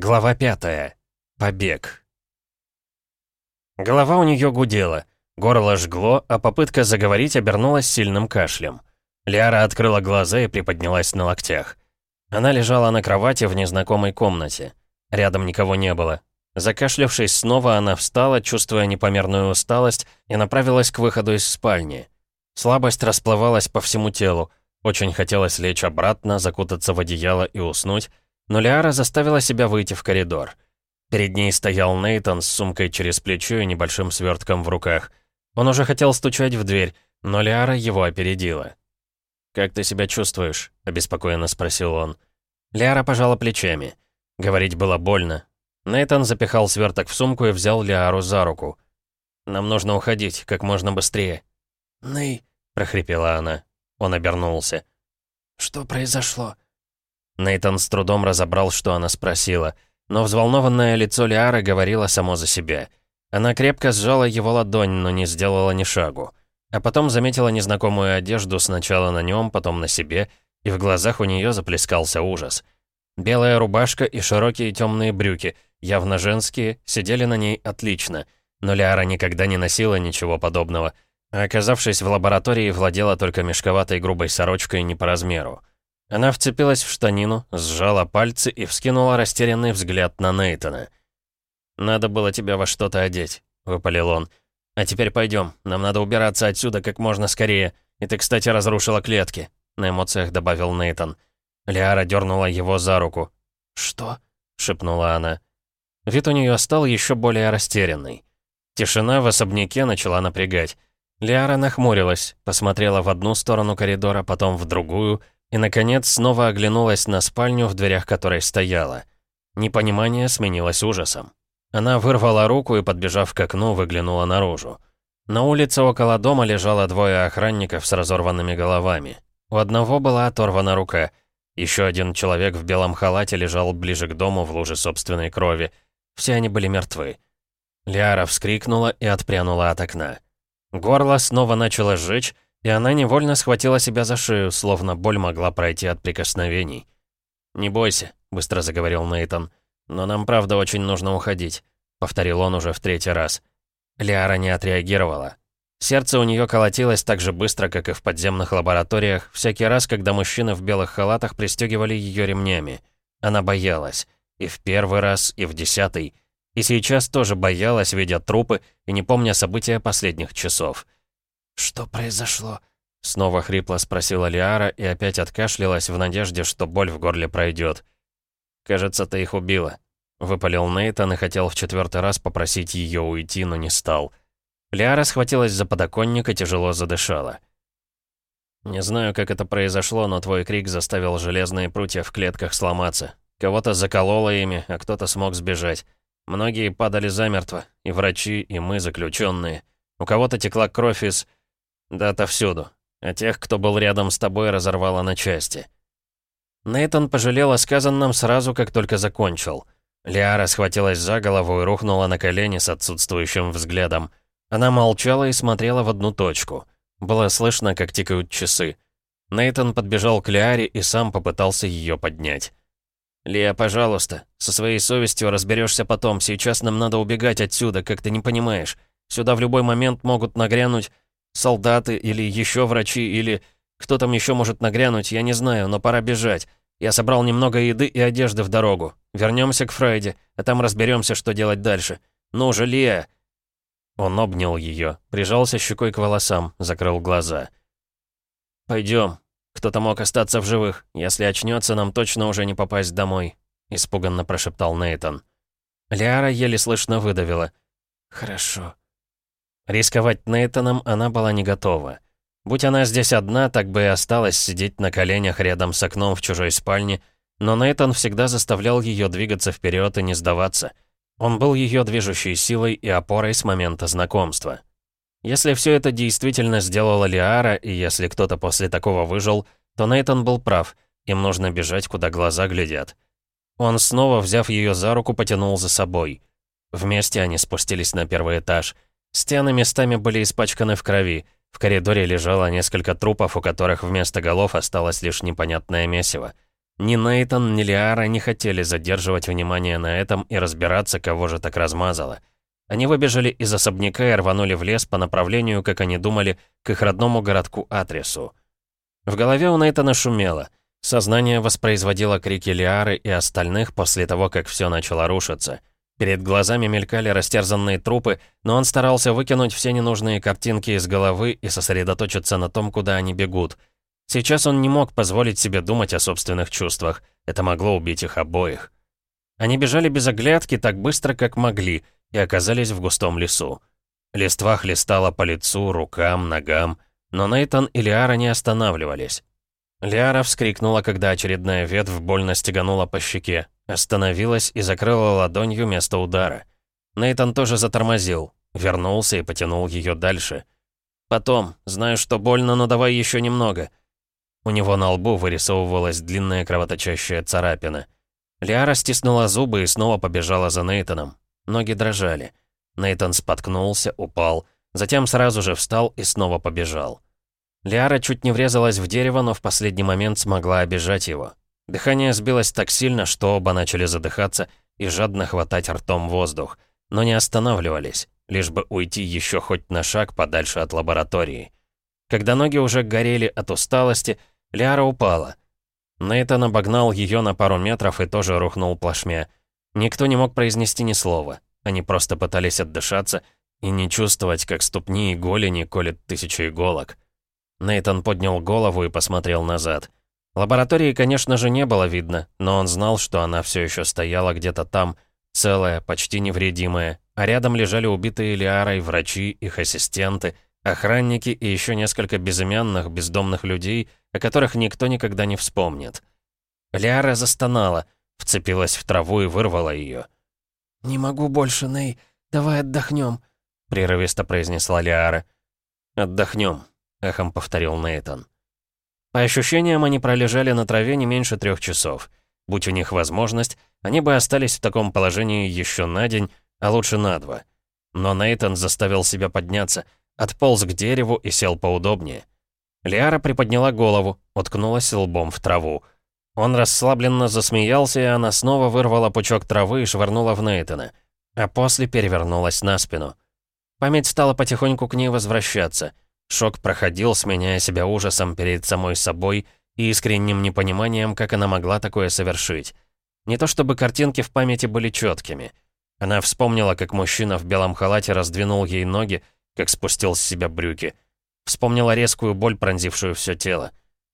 Глава пятая. Побег. Голова у нее гудела, горло жгло, а попытка заговорить обернулась сильным кашлем. Лиара открыла глаза и приподнялась на локтях. Она лежала на кровати в незнакомой комнате. Рядом никого не было. Закашлявшись снова, она встала, чувствуя непомерную усталость, и направилась к выходу из спальни. Слабость расплывалась по всему телу. Очень хотелось лечь обратно, закутаться в одеяло и уснуть, но Лиара заставила себя выйти в коридор. Перед ней стоял Нейтон с сумкой через плечо и небольшим свертком в руках. Он уже хотел стучать в дверь, но Лиара его опередила. «Как ты себя чувствуешь?» — обеспокоенно спросил он. Лиара пожала плечами. Говорить было больно. Нейтон запихал сверток в сумку и взял Лиару за руку. «Нам нужно уходить, как можно быстрее». «Ней», — прохрипела она. Он обернулся. «Что произошло?» Нейтон с трудом разобрал, что она спросила, но взволнованное лицо Лиары говорило само за себя. Она крепко сжала его ладонь, но не сделала ни шагу. А потом заметила незнакомую одежду сначала на нем, потом на себе, и в глазах у нее заплескался ужас. Белая рубашка и широкие темные брюки, явно женские, сидели на ней отлично, но Лиара никогда не носила ничего подобного, а оказавшись в лаборатории, владела только мешковатой грубой сорочкой не по размеру. Она вцепилась в штанину, сжала пальцы и вскинула растерянный взгляд на Нейтона. «Надо было тебя во что-то одеть», — выпалил он. «А теперь пойдем. Нам надо убираться отсюда как можно скорее. И ты, кстати, разрушила клетки», — на эмоциях добавил Нейтон. Лиара дернула его за руку. «Что?» — шепнула она. Вид у нее стал еще более растерянный. Тишина в особняке начала напрягать. Лиара нахмурилась, посмотрела в одну сторону коридора, потом в другую — и, наконец, снова оглянулась на спальню, в дверях которой стояла. Непонимание сменилось ужасом. Она вырвала руку и, подбежав к окну, выглянула наружу. На улице около дома лежало двое охранников с разорванными головами. У одного была оторвана рука. Еще один человек в белом халате лежал ближе к дому в луже собственной крови. Все они были мертвы. Лиара вскрикнула и отпрянула от окна. Горло снова начало сжечь, и она невольно схватила себя за шею, словно боль могла пройти от прикосновений. «Не бойся», — быстро заговорил Нейтон. «Но нам, правда, очень нужно уходить», — повторил он уже в третий раз. Лиара не отреагировала. Сердце у нее колотилось так же быстро, как и в подземных лабораториях, всякий раз, когда мужчины в белых халатах пристегивали ее ремнями. Она боялась. И в первый раз, и в десятый. И сейчас тоже боялась, видя трупы и не помня события последних часов. «Что произошло?» Снова хрипло спросила Лиара и опять откашлялась в надежде, что боль в горле пройдет. «Кажется, ты их убила», — выпалил Нейтан и хотел в четвертый раз попросить ее уйти, но не стал. Лиара схватилась за подоконник и тяжело задышала. «Не знаю, как это произошло, но твой крик заставил железные прутья в клетках сломаться. Кого-то закололо ими, а кто-то смог сбежать. Многие падали замертво, и врачи, и мы, заключенные. У кого-то текла кровь из...» Да отовсюду. А тех, кто был рядом с тобой, разорвало на части. Нейтон пожалел о сказанном сразу, как только закончил. Лиара схватилась за голову и рухнула на колени с отсутствующим взглядом. Она молчала и смотрела в одну точку. Было слышно, как тикают часы. Нейтон подбежал к Лиаре и сам попытался ее поднять. «Лия, пожалуйста, со своей совестью разберешься потом. Сейчас нам надо убегать отсюда, как ты не понимаешь. Сюда в любой момент могут нагрянуть Солдаты или еще врачи, или... Кто там еще может нагрянуть, я не знаю, но пора бежать. Я собрал немного еды и одежды в дорогу. Вернемся к Фрейде, а там разберемся, что делать дальше. Ну же, Лия!» Он обнял ее, прижался щекой к волосам, закрыл глаза. «Пойдем. Кто-то мог остаться в живых. Если очнется, нам точно уже не попасть домой», — испуганно прошептал Нейтон. Лиара еле слышно выдавила. «Хорошо». Рисковать Нейтаном она была не готова. Будь она здесь одна, так бы и осталась сидеть на коленях рядом с окном в чужой спальне, но Нейтан всегда заставлял ее двигаться вперед и не сдаваться. Он был ее движущей силой и опорой с момента знакомства. Если все это действительно сделала Лиара, и если кто-то после такого выжил, то Нейтан был прав, им нужно бежать, куда глаза глядят. Он снова, взяв ее за руку, потянул за собой. Вместе они спустились на первый этаж — Стены местами были испачканы в крови. В коридоре лежало несколько трупов, у которых вместо голов осталось лишь непонятное месиво. Ни Нейтан, ни Лиара не хотели задерживать внимание на этом и разбираться, кого же так размазало. Они выбежали из особняка и рванули в лес по направлению, как они думали, к их родному городку Атресу. В голове у Нейтана шумело. Сознание воспроизводило крики Лиары и остальных после того, как все начало рушиться. Перед глазами мелькали растерзанные трупы, но он старался выкинуть все ненужные картинки из головы и сосредоточиться на том, куда они бегут. Сейчас он не мог позволить себе думать о собственных чувствах. Это могло убить их обоих. Они бежали без оглядки так быстро, как могли, и оказались в густом лесу. Листва хлестала по лицу, рукам, ногам, но Нейтан и Лиара не останавливались. Лиара вскрикнула, когда очередная ветвь больно стеганула по щеке, остановилась и закрыла ладонью место удара. Нейтан тоже затормозил, вернулся и потянул ее дальше. «Потом. Знаю, что больно, но давай еще немного». У него на лбу вырисовывалась длинная кровоточащая царапина. Лиара стиснула зубы и снова побежала за Нейтаном. Ноги дрожали. Нейтан споткнулся, упал, затем сразу же встал и снова побежал. Лиара чуть не врезалась в дерево, но в последний момент смогла обижать его. Дыхание сбилось так сильно, что оба начали задыхаться и жадно хватать ртом воздух, но не останавливались, лишь бы уйти еще хоть на шаг подальше от лаборатории. Когда ноги уже горели от усталости, Лиара упала. Нейтан обогнал ее на пару метров и тоже рухнул плашмя. Никто не мог произнести ни слова. Они просто пытались отдышаться и не чувствовать, как ступни и голени колят тысячи иголок. Нейтан поднял голову и посмотрел назад. Лаборатории, конечно же, не было видно, но он знал, что она все еще стояла где-то там, целая, почти невредимая, а рядом лежали убитые Лиарой врачи, их ассистенты, охранники и еще несколько безымянных, бездомных людей, о которых никто никогда не вспомнит. Лиара застонала, вцепилась в траву и вырвала ее. «Не могу больше, Ней. Давай отдохнем», — прерывисто произнесла Лиара. «Отдохнем», — эхом повторил Нейтан. По ощущениям, они пролежали на траве не меньше трех часов. Будь у них возможность, они бы остались в таком положении еще на день, а лучше на два. Но Нейтан заставил себя подняться, отполз к дереву и сел поудобнее. Лиара приподняла голову, уткнулась лбом в траву. Он расслабленно засмеялся, и она снова вырвала пучок травы и швырнула в Нейтана, а после перевернулась на спину. Память стала потихоньку к ней возвращаться — Шок проходил, сменяя себя ужасом перед самой собой и искренним непониманием, как она могла такое совершить. Не то чтобы картинки в памяти были четкими. Она вспомнила, как мужчина в белом халате раздвинул ей ноги, как спустил с себя брюки. Вспомнила резкую боль, пронзившую все тело.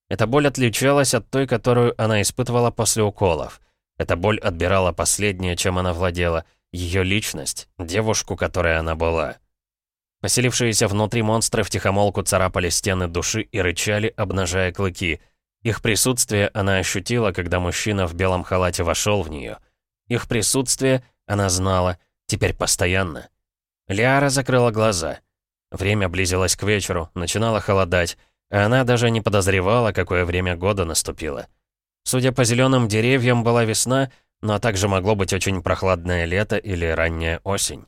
Эта боль отличалась от той, которую она испытывала после уколов. Эта боль отбирала последнее, чем она владела, ее личность, девушку, которой она была. Поселившиеся внутри монстры втихомолку царапали стены души и рычали, обнажая клыки. Их присутствие она ощутила, когда мужчина в белом халате вошел в нее. Их присутствие она знала, теперь постоянно. Лиара закрыла глаза. Время близилось к вечеру, начинало холодать, а она даже не подозревала, какое время года наступило. Судя по зеленым деревьям, была весна, но также могло быть очень прохладное лето или ранняя осень.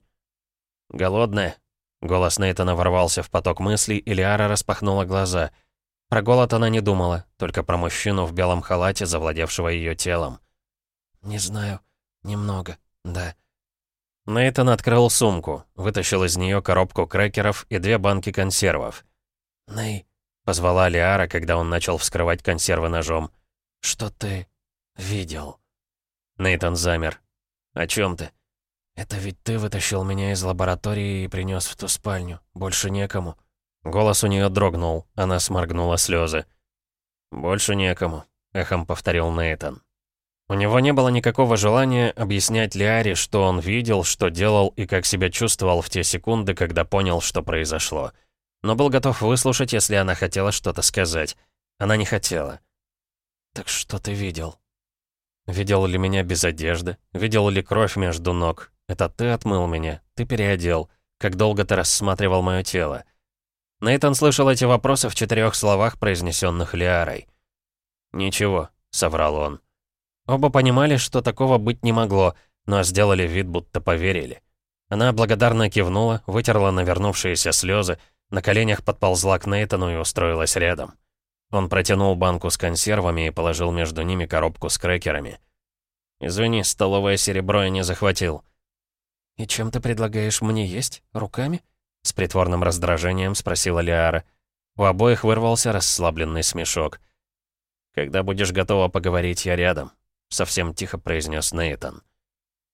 «Голодная?» Голос Нейтана ворвался в поток мыслей, и Лиара распахнула глаза. Про голод она не думала, только про мужчину в белом халате, завладевшего ее телом. «Не знаю. Немного. Да». Нейтан открыл сумку, вытащил из нее коробку крекеров и две банки консервов. «Ней», — позвала Лиара, когда он начал вскрывать консервы ножом. «Что ты видел?» Нейтан замер. «О чем ты?» «Это ведь ты вытащил меня из лаборатории и принес в ту спальню. Больше некому». Голос у нее дрогнул, она сморгнула слезы. «Больше некому», — эхом повторил Нейтан. У него не было никакого желания объяснять Лиаре, что он видел, что делал и как себя чувствовал в те секунды, когда понял, что произошло. Но был готов выслушать, если она хотела что-то сказать. Она не хотела. «Так что ты видел?» Видел ли меня без одежды? Видел ли кровь между ног? Это ты отмыл меня, ты переодел. Как долго ты рассматривал мое тело?» Нейтан слышал эти вопросы в четырех словах, произнесенных Лиарой. «Ничего», — соврал он. Оба понимали, что такого быть не могло, но сделали вид, будто поверили. Она благодарно кивнула, вытерла навернувшиеся слезы, на коленях подползла к Нейтану и устроилась рядом. Он протянул банку с консервами и положил между ними коробку с крекерами. «Извини, столовое серебро я не захватил». «И чем ты предлагаешь мне есть? Руками?» С притворным раздражением спросила Лиара. У обоих вырвался расслабленный смешок. «Когда будешь готова поговорить, я рядом», — совсем тихо произнес Нейтан.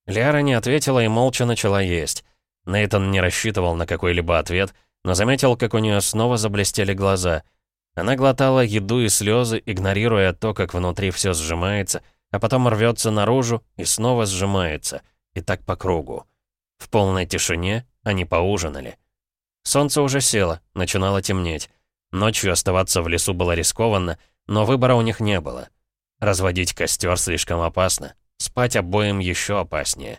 Лиара не ответила и молча начала есть. Нейтан не рассчитывал на какой-либо ответ, но заметил, как у нее снова заблестели глаза. Она глотала еду и слезы, игнорируя то, как внутри все сжимается, а потом рвется наружу и снова сжимается, и так по кругу. В полной тишине они поужинали. Солнце уже село, начинало темнеть. Ночью оставаться в лесу было рискованно, но выбора у них не было. Разводить костер слишком опасно. Спать обоим еще опаснее.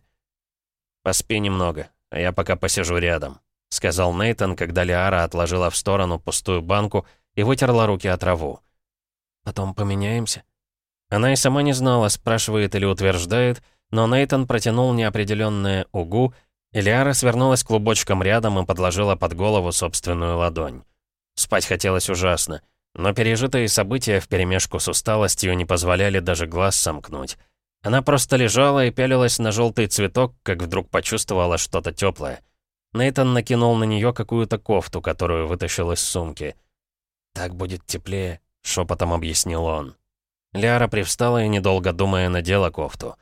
«Поспи немного, а я пока посижу рядом», — сказал Нейтон, когда Лиара отложила в сторону пустую банку и вытерла руки от траву. «Потом поменяемся?» Она и сама не знала, спрашивает или утверждает, но Нейтон протянул неопределенное «угу», и Лиара свернулась клубочком рядом и подложила под голову собственную ладонь. Спать хотелось ужасно, но пережитые события вперемешку с усталостью не позволяли даже глаз сомкнуть. Она просто лежала и пялилась на желтый цветок, как вдруг почувствовала что-то теплое. Нейтан накинул на нее какую-то кофту, которую вытащил из сумки. «Так будет теплее», — шепотом объяснил он. Ляра привстала и, недолго думая, надела кофту.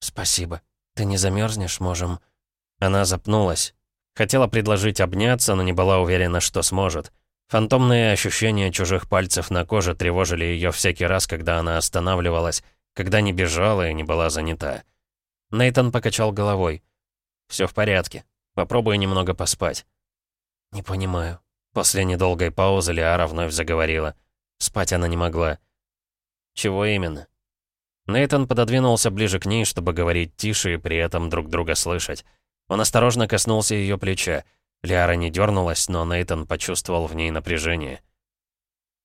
«Спасибо. Ты не замерзнешь, можем...» Она запнулась. Хотела предложить обняться, но не была уверена, что сможет. Фантомные ощущения чужих пальцев на коже тревожили ее всякий раз, когда она останавливалась, когда не бежала и не была занята. Нейтон покачал головой. «Все в порядке. Попробуй немного поспать». «Не понимаю». После недолгой паузы Лиара вновь заговорила. Спать она не могла. «Чего именно?» Нейтон пододвинулся ближе к ней, чтобы говорить тише и при этом друг друга слышать. Он осторожно коснулся ее плеча. Лиара не дернулась, но Нейтон почувствовал в ней напряжение.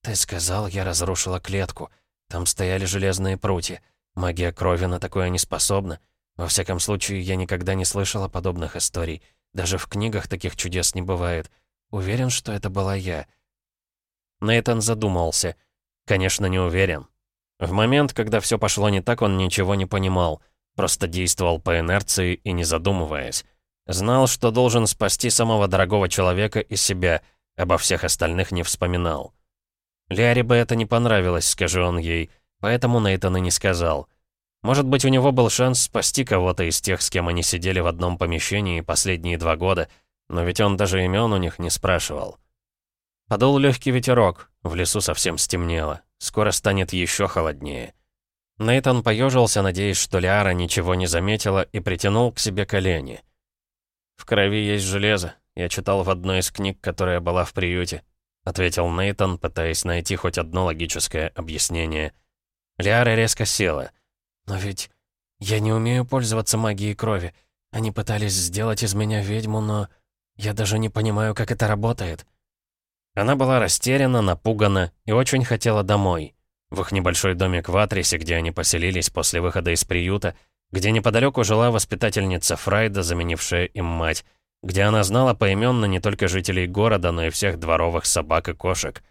«Ты сказал, я разрушила клетку. Там стояли железные прутья. Магия крови на такое не способна. Во всяком случае, я никогда не слышала подобных историй. Даже в книгах таких чудес не бывает. Уверен, что это была я». Нейтан задумался. Конечно, не уверен. В момент, когда все пошло не так, он ничего не понимал. Просто действовал по инерции и не задумываясь. Знал, что должен спасти самого дорогого человека и себя, обо всех остальных не вспоминал. Ляре бы это не понравилось, скажи он ей, поэтому Нейтан и не сказал. Может быть, у него был шанс спасти кого-то из тех, с кем они сидели в одном помещении последние два года, но ведь он даже имен у них не спрашивал. Подул легкий ветерок, в лесу совсем стемнело, скоро станет еще холоднее. Нейтан поежился, надеясь, что Лиара ничего не заметила, и притянул к себе колени. «В крови есть железо. Я читал в одной из книг, которая была в приюте», — ответил Нейтан, пытаясь найти хоть одно логическое объяснение. Лиара резко села. «Но ведь я не умею пользоваться магией крови. Они пытались сделать из меня ведьму, но я даже не понимаю, как это работает». Она была растеряна, напугана и очень хотела домой. В их небольшой домик в Атрисе, где они поселились после выхода из приюта, где неподалеку жила воспитательница Фрайда, заменившая им мать, где она знала поименно не только жителей города, но и всех дворовых собак и кошек.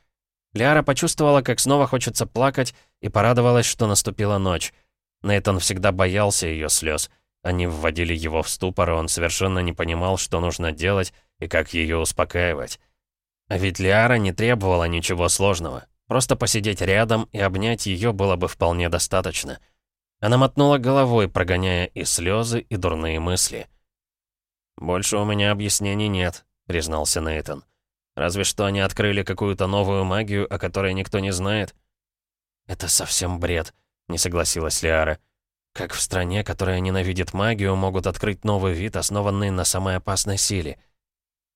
Лиара почувствовала, как снова хочется плакать, и порадовалась, что наступила ночь. Нейтан всегда боялся ее слез. Они вводили его в ступор, и он совершенно не понимал, что нужно делать и как ее успокаивать. А ведь Лиара не требовала ничего сложного. Просто посидеть рядом и обнять ее было бы вполне достаточно. Она мотнула головой, прогоняя и слезы, и дурные мысли. «Больше у меня объяснений нет», — признался Нейтон. «Разве что они открыли какую-то новую магию, о которой никто не знает». «Это совсем бред», — не согласилась Лиара. «Как в стране, которая ненавидит магию, могут открыть новый вид, основанный на самой опасной силе?»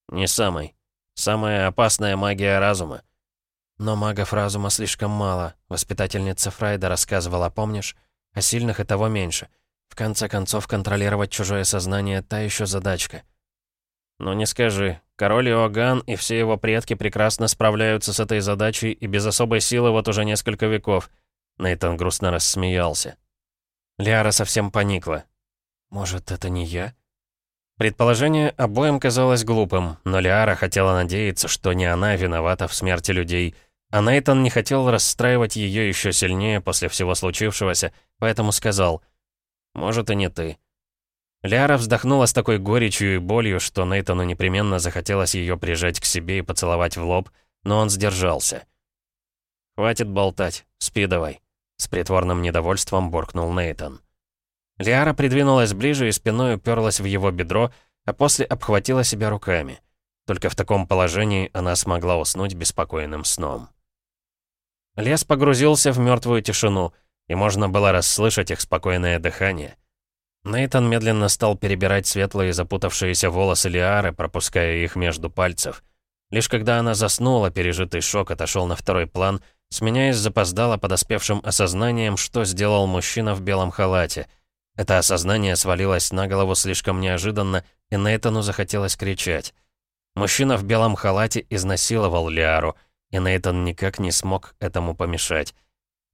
«Не самой. Самая опасная магия разума. Но магов разума слишком мало. Воспитательница Фрайда рассказывала, помнишь? О сильных и того меньше. В конце концов, контролировать чужое сознание — та еще задачка. «Ну не скажи. Король Иоганн и все его предки прекрасно справляются с этой задачей и без особой силы вот уже несколько веков». Нейтан грустно рассмеялся. Лиара совсем поникла. «Может, это не я?» Предположение обоим казалось глупым, но Лиара хотела надеяться, что не она виновата в смерти людей — А Нейтан не хотел расстраивать ее еще сильнее после всего случившегося, поэтому сказал «Может, и не ты». Лиара вздохнула с такой горечью и болью, что Нейтану непременно захотелось ее прижать к себе и поцеловать в лоб, но он сдержался. «Хватит болтать, спи давай», — с притворным недовольством буркнул Нейтан. Лиара придвинулась ближе и спиной уперлась в его бедро, а после обхватила себя руками. Только в таком положении она смогла уснуть беспокойным сном. Лес погрузился в мертвую тишину, и можно было расслышать их спокойное дыхание. Нейтан медленно стал перебирать светлые запутавшиеся волосы Лиары, пропуская их между пальцев. Лишь когда она заснула, пережитый шок отошел на второй план, сменяясь запоздало подоспевшим осознанием, что сделал мужчина в белом халате. Это осознание свалилось на голову слишком неожиданно, и Нейтану захотелось кричать. Мужчина в белом халате изнасиловал Лиару, и Нейтан никак не смог этому помешать.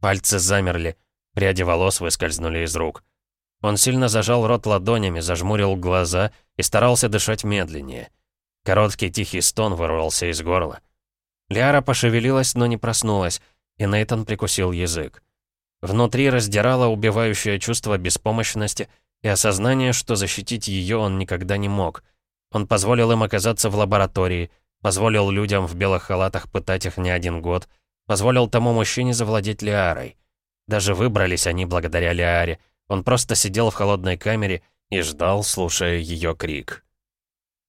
Пальцы замерли, пряди волос выскользнули из рук. Он сильно зажал рот ладонями, зажмурил глаза и старался дышать медленнее. Короткий тихий стон вырвался из горла. Лиара пошевелилась, но не проснулась, и Нейтан прикусил язык. Внутри раздирало убивающее чувство беспомощности и осознание, что защитить ее он никогда не мог — он позволил им оказаться в лаборатории, позволил людям в белых халатах пытать их не один год, позволил тому мужчине завладеть Лиарой. Даже выбрались они благодаря Лиаре. Он просто сидел в холодной камере и ждал, слушая ее крик.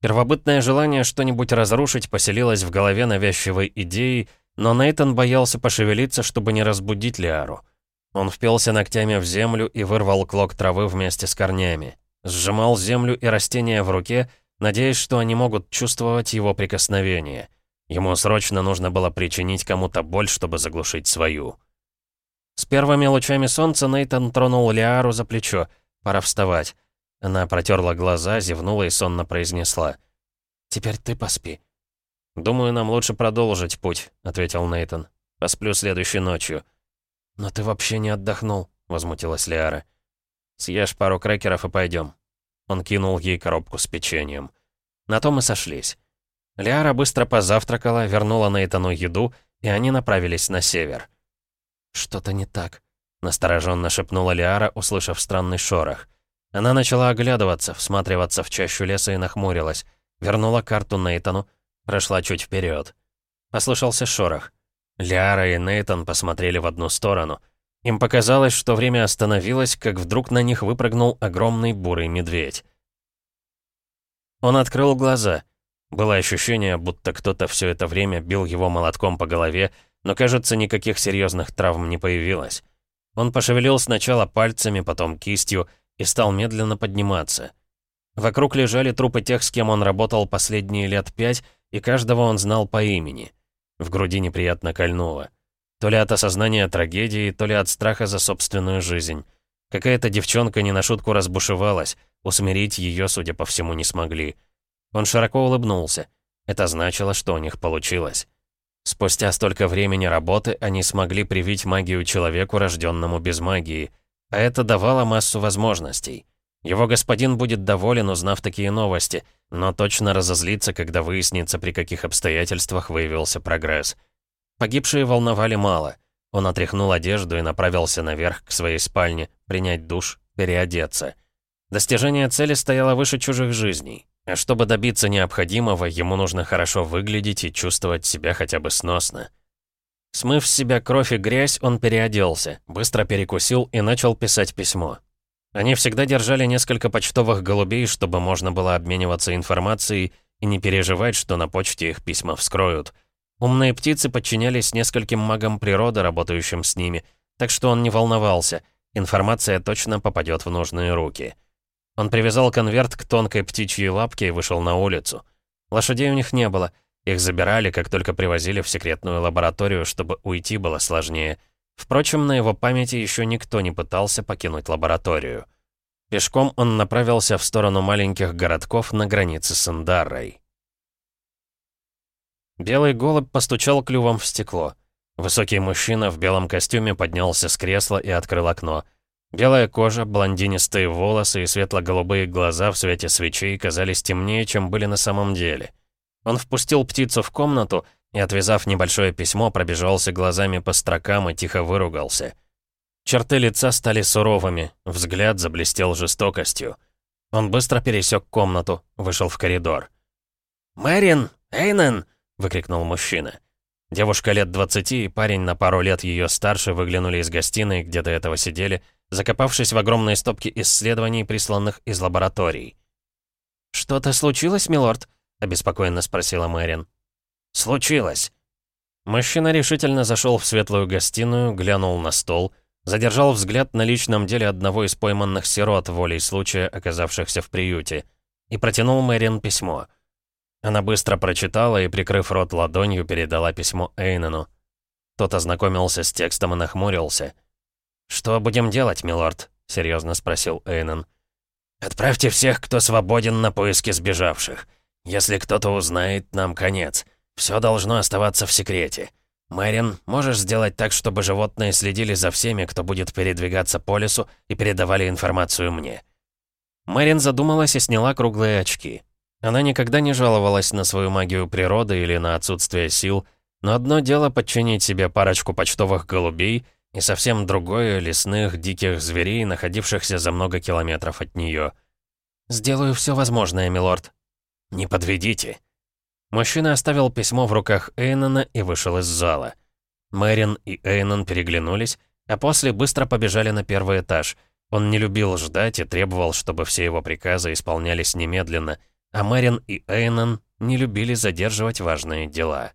Первобытное желание что-нибудь разрушить поселилось в голове навязчивой идеей, но Нейтон боялся пошевелиться, чтобы не разбудить Лиару. Он впился ногтями в землю и вырвал клок травы вместе с корнями. Сжимал землю и растения в руке, надеясь, что они могут чувствовать его прикосновение. Ему срочно нужно было причинить кому-то боль, чтобы заглушить свою. С первыми лучами солнца Нейтан тронул Лиару за плечо. «Пора вставать». Она протерла глаза, зевнула и сонно произнесла. «Теперь ты поспи». «Думаю, нам лучше продолжить путь», — ответил Нейтан. «Посплю следующей ночью». «Но ты вообще не отдохнул», — возмутилась Лиара. «Съешь пару крекеров и пойдем. Он кинул ей коробку с печеньем. На том и сошлись. Лиара быстро позавтракала, вернула Нейтану еду, и они направились на север. «Что-то не так», — настороженно шепнула Лиара, услышав странный шорох. Она начала оглядываться, всматриваться в чащу леса и нахмурилась. Вернула карту Нейтану, прошла чуть вперед. Послышался шорох. Лиара и Нейтан посмотрели в одну сторону. Им показалось, что время остановилось, как вдруг на них выпрыгнул огромный бурый медведь. Он открыл глаза. Было ощущение, будто кто-то все это время бил его молотком по голове, но, кажется, никаких серьезных травм не появилось. Он пошевелил сначала пальцами, потом кистью и стал медленно подниматься. Вокруг лежали трупы тех, с кем он работал последние лет пять, и каждого он знал по имени. В груди неприятно кольнуло. То ли от осознания трагедии, то ли от страха за собственную жизнь. Какая-то девчонка не на шутку разбушевалась, усмирить ее, судя по всему, не смогли. Он широко улыбнулся. Это значило, что у них получилось. Спустя столько времени работы они смогли привить магию человеку, рожденному без магии. А это давало массу возможностей. Его господин будет доволен, узнав такие новости, но точно разозлится, когда выяснится, при каких обстоятельствах выявился прогресс. Погибшие волновали мало. Он отряхнул одежду и направился наверх к своей спальне, принять душ, переодеться. Достижение цели стояло выше чужих жизней. А чтобы добиться необходимого, ему нужно хорошо выглядеть и чувствовать себя хотя бы сносно. Смыв с себя кровь и грязь, он переоделся, быстро перекусил и начал писать письмо. Они всегда держали несколько почтовых голубей, чтобы можно было обмениваться информацией и не переживать, что на почте их письма вскроют — Умные птицы подчинялись нескольким магам природы, работающим с ними, так что он не волновался, информация точно попадет в нужные руки. Он привязал конверт к тонкой птичьей лапке и вышел на улицу. Лошадей у них не было, их забирали, как только привозили в секретную лабораторию, чтобы уйти было сложнее. Впрочем, на его памяти еще никто не пытался покинуть лабораторию. Пешком он направился в сторону маленьких городков на границе с Индаррой. Белый голубь постучал клювом в стекло. Высокий мужчина в белом костюме поднялся с кресла и открыл окно. Белая кожа, блондинистые волосы и светло-голубые глаза в свете свечей казались темнее, чем были на самом деле. Он впустил птицу в комнату и, отвязав небольшое письмо, пробежался глазами по строкам и тихо выругался. Черты лица стали суровыми, взгляд заблестел жестокостью. Он быстро пересек комнату, вышел в коридор. «Мэрин! Эйнен!» — выкрикнул мужчина. Девушка лет 20 и парень на пару лет ее старше выглянули из гостиной, где до этого сидели, закопавшись в огромной стопке исследований, присланных из лабораторий. «Что-то случилось, милорд?» — обеспокоенно спросила Мэрин. «Случилось». Мужчина решительно зашел в светлую гостиную, глянул на стол, задержал взгляд на личном деле одного из пойманных сирот, волей случая, оказавшихся в приюте, и протянул Мэрин письмо — она быстро прочитала и, прикрыв рот ладонью, передала письмо Эйнену. Тот ознакомился с текстом и нахмурился. «Что будем делать, милорд?» — серьезно спросил Эйнен. «Отправьте всех, кто свободен, на поиски сбежавших. Если кто-то узнает, нам конец. Все должно оставаться в секрете. Мэрин, можешь сделать так, чтобы животные следили за всеми, кто будет передвигаться по лесу, и передавали информацию мне?» Мэрин задумалась и сняла круглые очки. Она никогда не жаловалась на свою магию природы или на отсутствие сил, но одно дело подчинить себе парочку почтовых голубей, и совсем другое — лесных диких зверей, находившихся за много километров от нее. «Сделаю все возможное, милорд». «Не подведите». Мужчина оставил письмо в руках Эйнона и вышел из зала. Мэрин и Эйнон переглянулись, а после быстро побежали на первый этаж. Он не любил ждать и требовал, чтобы все его приказы исполнялись немедленно — а Мэрин и Эйнон не любили задерживать важные дела.